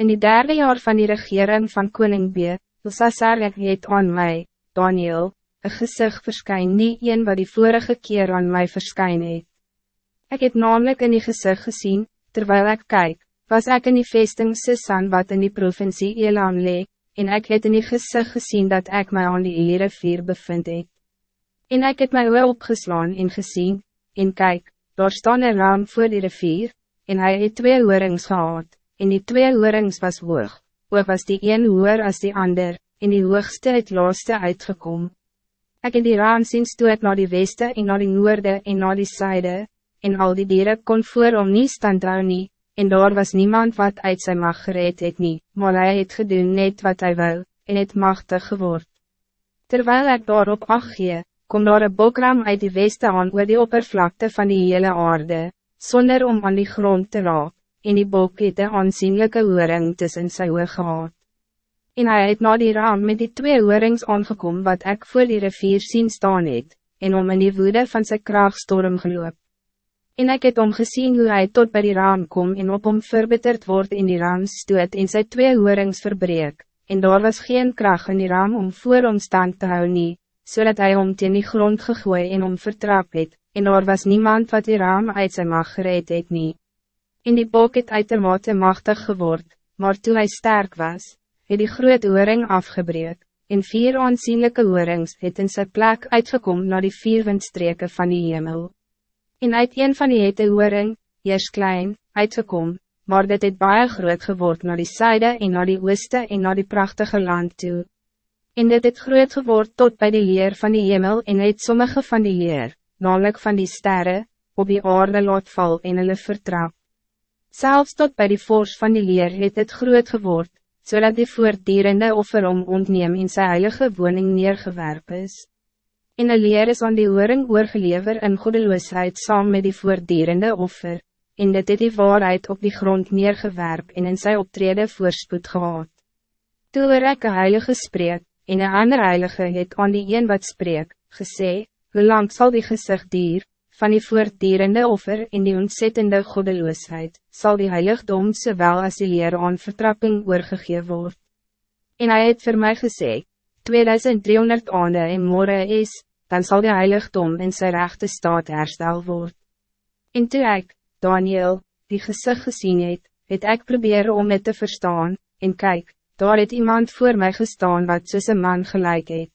In die derde jaar van die regering van koning B, Belsasar het aan mij, Daniel, een gezicht verskyn nie een wat die vorige keer aan mij verskyn het. Ek het namelijk in die gezicht gezien, terwijl ik kijk, was ik in die vesting Sisan wat in die provincie Elam lee, en ik het in die gezicht gezien dat ik mij aan die Ere vier bevind het. En ik het my oor opgeslaan en gezien, en kijk, daar staan een raam voor die rivier, en hij het twee oorings gehad, en die twee oorings was hoog, ook was die een hoer als die ander, en die hoogste het laaste uitgekom. Ik het die raam zien stoot naar die weste en naar die noorde en naar die zijde, en al die dieren kon voor om nie stand hou nie, en daar was niemand wat uit zijn mag gereed het nie, maar hij het gedoen net wat hij wil, en het machtig geword. Terwijl ik daarop acht gee, kom daar een bokram uit die weste aan oor die oppervlakte van die hele aarde, zonder om aan die grond te raak, en die bok het een aanzienlijke oorring tussen sy oor gehad. En hij het na die raam met die twee oorings aangekom wat ik voor die rivier zien staan het, en om in die woede van zijn kraagstorm geloop. En ik het om gezien hoe hij tot bij die raam kom en op hom verbitterd wordt in die raam stoot en sy twee oorings verbreek, en daar was geen kracht in die raam om voor hom stand te hou nie, zodat so hij om teen die grond gegooi en om vertrap het, en daar was niemand wat die raam uit zijn mag gereed het nie. En die bok het uitermate machtig geword, maar toen hij sterk was, het die groot oorring afgebreek, en vier aanzienlijke oorings het in sy plek uitgekom naar die vier windstreke van die hemel. En uit een van die hete oorring, eers klein, uitgekom, maar dit het baie groot geword naar die zijde en naar die ooste en naar die prachtige land toe. En dit het groot geword tot bij de leer van die hemel en het sommige van die leer, namelijk van die sterren, op die aarde laat val en hulle vertrap. Zelfs tot bij die fors van die leer het het groot geword, zodat die voortdurende offer om ontneem in sy heilige woning neergewerp is. En een leer is aan die oring oorgelever in goedeloosheid saam met die voortdurende offer, en dit het die waarheid op die grond neergewerp en in sy optrede voorspoed gehad. Toe er ek een heilige spreek, en een ander heilige het aan die een wat spreek, gesê, hoe lang zal die gezicht dier, van die voortdurende offer en die ontzettende goddeloosheid, zal die heiligdom zowel als die leer aan vertrapping oorgegee word. En hij het voor mij gezegd, 2300 aande en morgen is, dan zal die heiligdom in zijn rechte staat herstel word. En toe ek, Daniel, die gezicht gezien het, het ek probeer om het te verstaan, en kijk, daar het iemand voor mij gestaan wat soos een man gelijk het.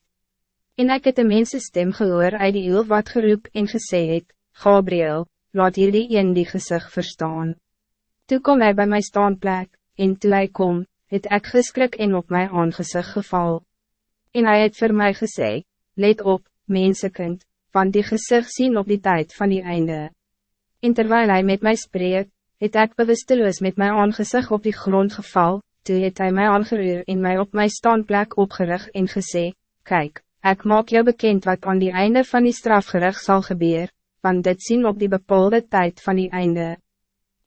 En ek het een mensenstem gehoor uit die heel wat geroep en gesê het, Gabriel, laat hierdie een die gezicht verstaan. Toe kom hij bij my staanplek, en toe hy kom, het ek geskrik en op my aangezicht geval. En hij het voor mij gesê, let op, mensekind, want die gezicht zien op die tijd van die einde. En terwijl hij met mij spreekt, het ek bewusteloos met mijn aangezicht op die grond geval, toe het hy my aangeruur en mij op mijn staanplek opgerig en gesê, kijk, ik maak jou bekend wat aan die einde van die strafgerig zal gebeuren want dit zien op die bepaalde tijd van die einde.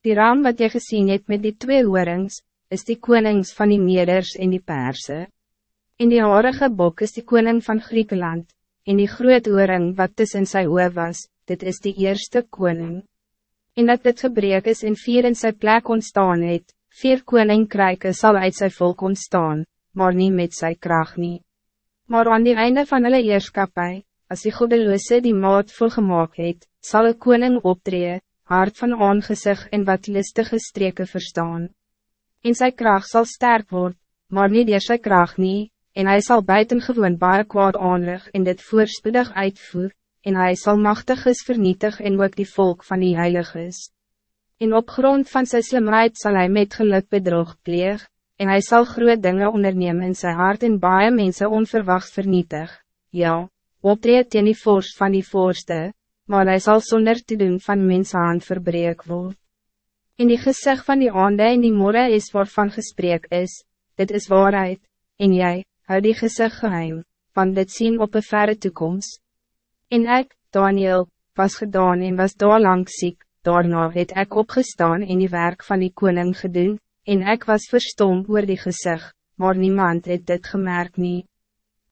Die raam wat je gezien hebt met die twee oorings, is die konings van die Meders en die Perse. In die harige bok is die koning van Griekenland, en die groot oring wat tussen sy oor was, dit is die eerste koning. En dat dit gebreek is en vier in sy plek ontstaan het, vier koninkryke sal uit sy volk ontstaan, maar niet met sy kracht nie. Maar aan die einde van hulle eerskapie, als die goedeloose die maat volgemaak het, zal een koning optreden, hart van aangezicht en wat listige streken verstaan. En zijn kracht zal sterk worden, maar niet door zijn kracht niet, en hij zal buitengewoon baie kwaad aanrig en dit voorspoedig uitvoer, en hij zal machtig is vernietig en ook die volk van die heilig is. En op grond van sy slimheid zal hij met geluk bedrog pleeg, en hij zal groot dingen ondernemen in zijn hart en baie mensen onverwacht vernietig, ja optreed teen die vorst van die voorste, maar hij zal zonder te doen van mens aan verbreek word. In die gezicht van die aande en die morgen is waarvan gesprek is, dit is waarheid, en jij, hou die gezicht geheim, van dit zien op een verre toekomst. En ik, Daniel, was gedaan en was daar lang ziek, daarna het ik opgestaan in die werk van die koning gedoen, en ik was verstomd oor die gezicht, maar niemand het dit gemerkt niet.